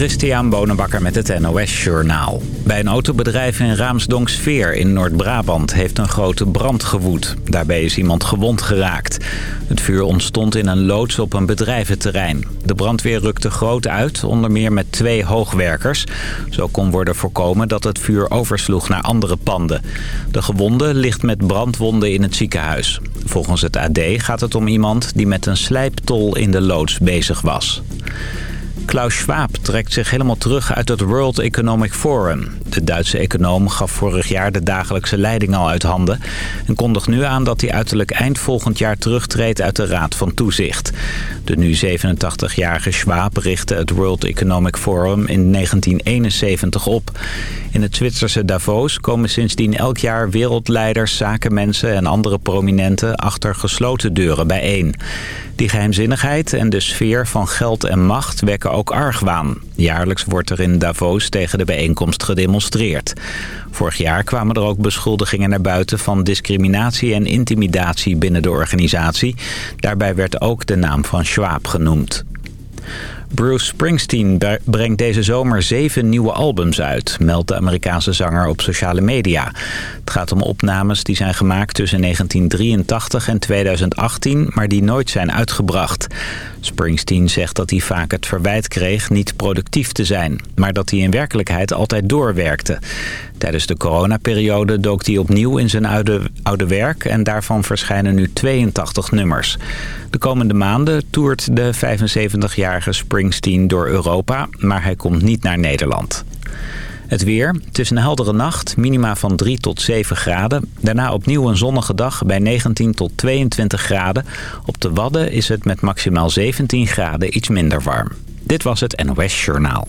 Christian Bonenbakker met het NOS Journaal. Bij een autobedrijf in Raamsdonksveer in Noord-Brabant heeft een grote brand gewoed. Daarbij is iemand gewond geraakt. Het vuur ontstond in een loods op een bedrijventerrein. De brandweer rukte groot uit, onder meer met twee hoogwerkers. Zo kon worden voorkomen dat het vuur oversloeg naar andere panden. De gewonde ligt met brandwonden in het ziekenhuis. Volgens het AD gaat het om iemand die met een slijptol in de loods bezig was. Klaus Schwab trekt zich helemaal terug uit het World Economic Forum. De Duitse econoom gaf vorig jaar de dagelijkse leiding al uit handen... en kondigt nu aan dat hij uiterlijk eind volgend jaar terugtreedt uit de Raad van Toezicht. De nu 87-jarige Schwab richtte het World Economic Forum in 1971 op. In het Zwitserse Davos komen sindsdien elk jaar wereldleiders, zakenmensen en andere prominenten achter gesloten deuren bijeen. Die geheimzinnigheid en de sfeer van geld en macht wekken ook argwaan. Jaarlijks wordt er in Davos tegen de bijeenkomst gedemonstreerd. Vorig jaar kwamen er ook beschuldigingen naar buiten van discriminatie en intimidatie binnen de organisatie. Daarbij werd ook de naam van Schwab genoemd. Bruce Springsteen brengt deze zomer zeven nieuwe albums uit, meldt de Amerikaanse zanger op sociale media. Het gaat om opnames die zijn gemaakt tussen 1983 en 2018, maar die nooit zijn uitgebracht. Springsteen zegt dat hij vaak het verwijt kreeg niet productief te zijn, maar dat hij in werkelijkheid altijd doorwerkte. Tijdens de coronaperiode dook hij opnieuw in zijn oude, oude werk en daarvan verschijnen nu 82 nummers. De komende maanden toert de 75-jarige Springsteen door Europa, maar hij komt niet naar Nederland. Het weer. Het is een heldere nacht, minima van 3 tot 7 graden. Daarna opnieuw een zonnige dag bij 19 tot 22 graden. Op de Wadden is het met maximaal 17 graden iets minder warm. Dit was het NOS Journaal.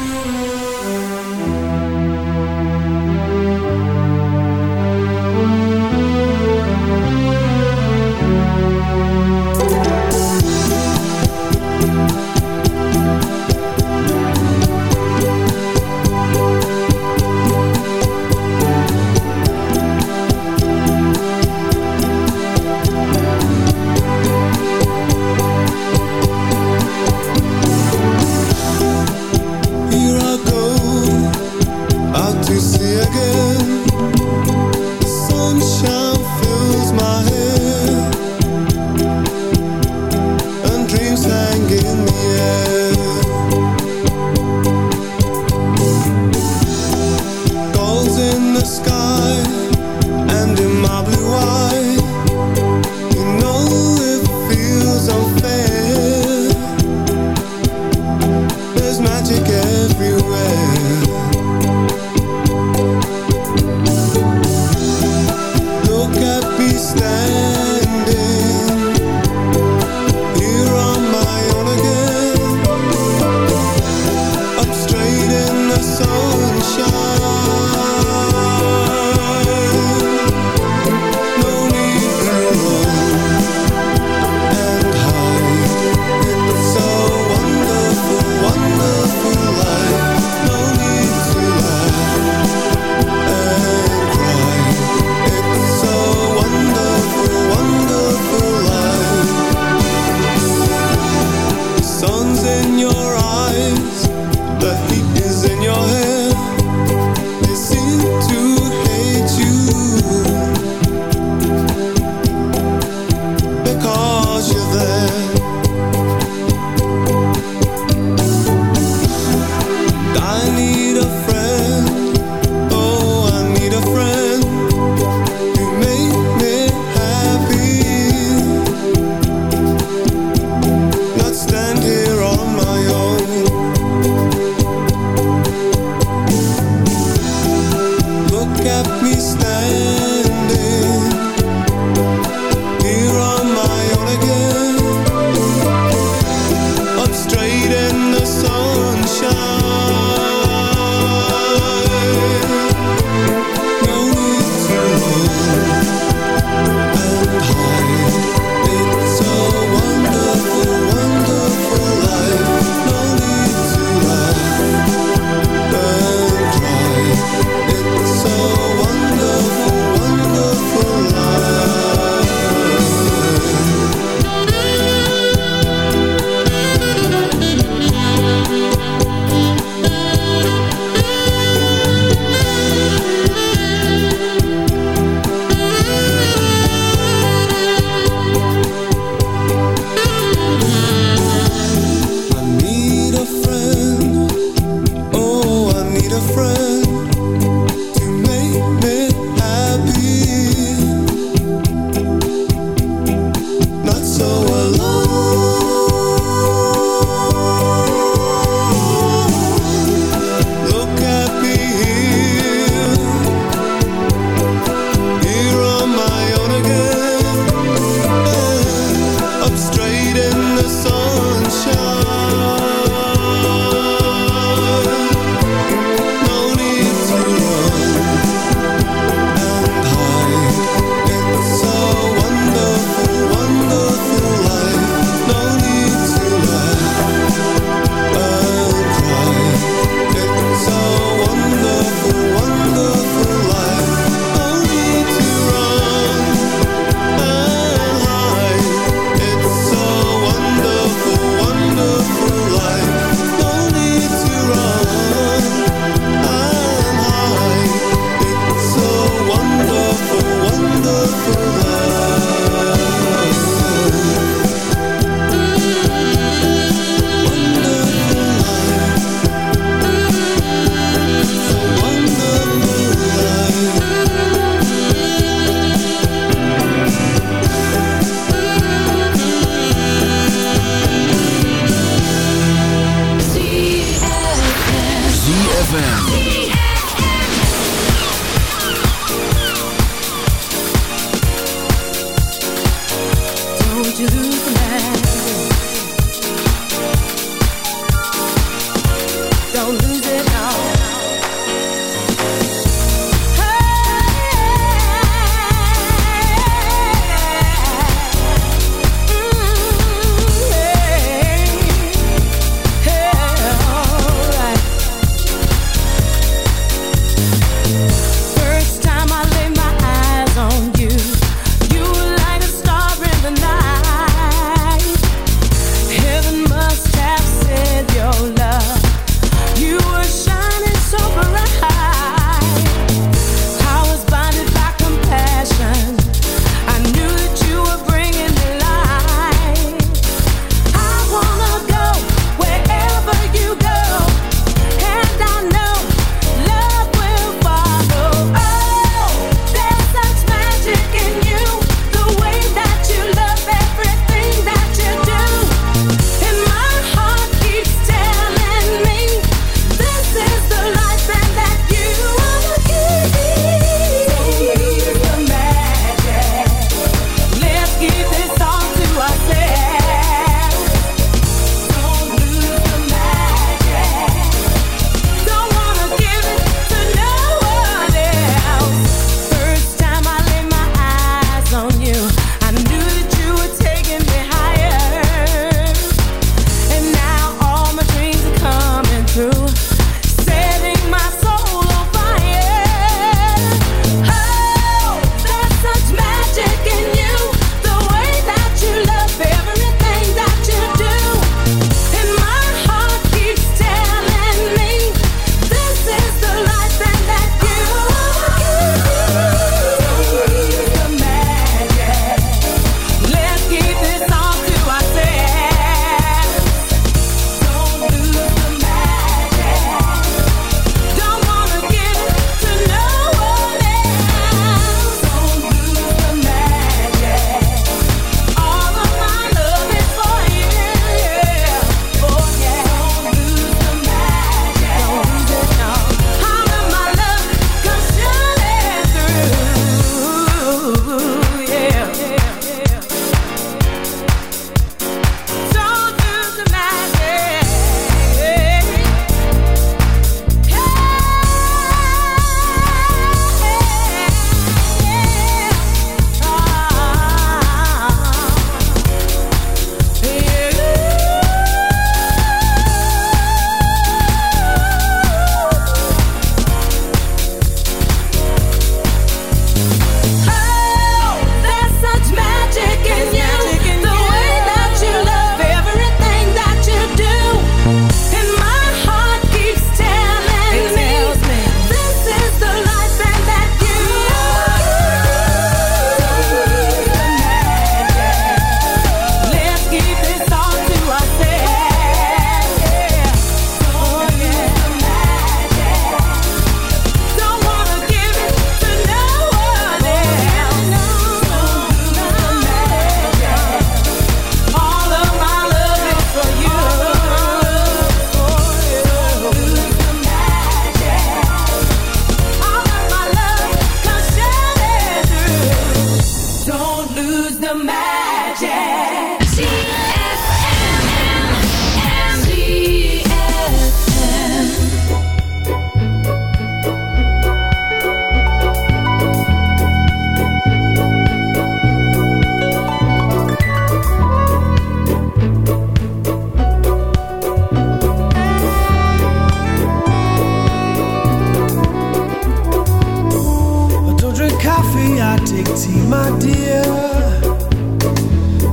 Coffee, I take tea, my dear.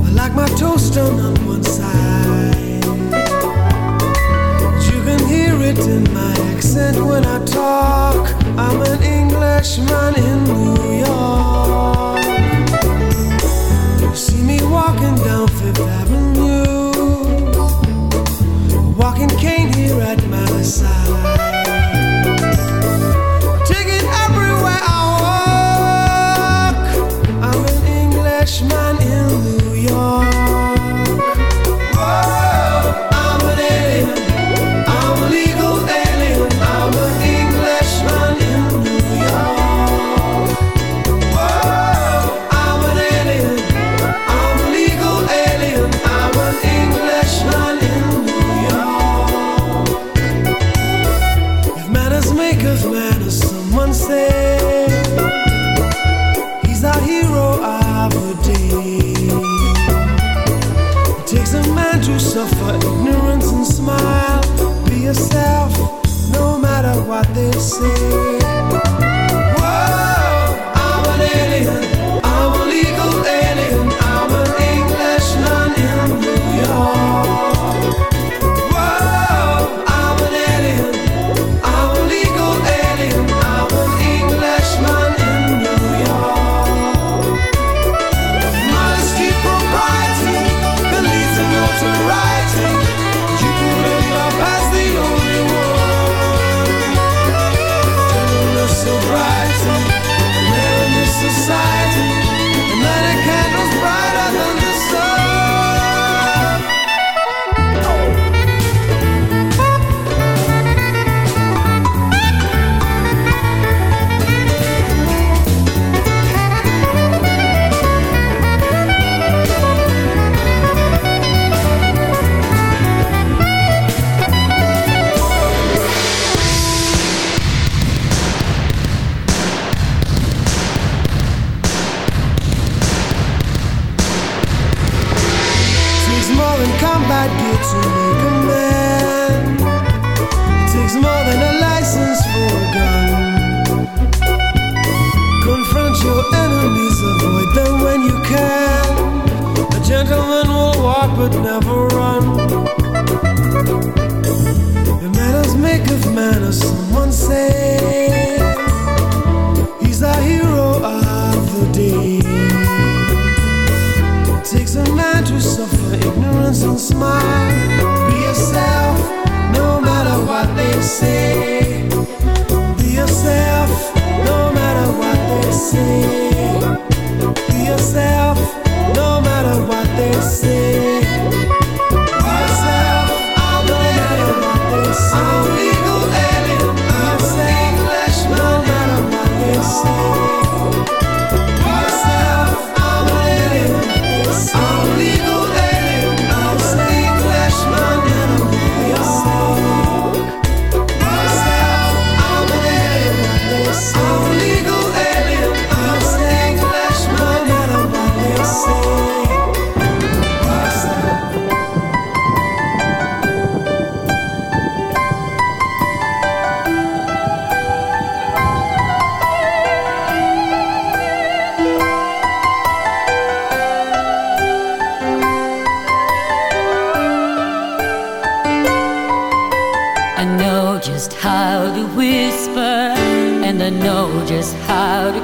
I like my toast on one side. You can hear it in my accent when I talk. I'm an Englishman in New York. You see me walking down Fifth Avenue, walking cane here at my side. Cashman in New York.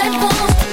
said once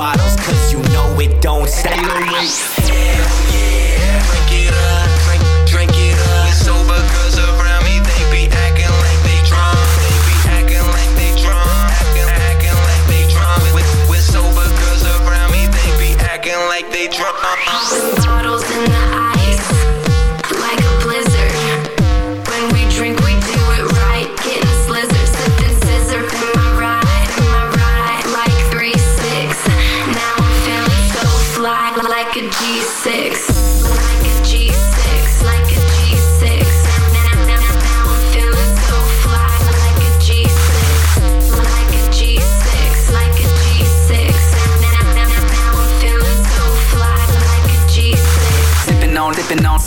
bottles, cause you know it don't stop. Hell yeah, drink it up, drink, drink it up. We sober girls around me, they be acting like they drunk. They be acting like they drunk, acting, acting like they drunk. With, with sober girls around me, they be acting like they drunk. Bottles in the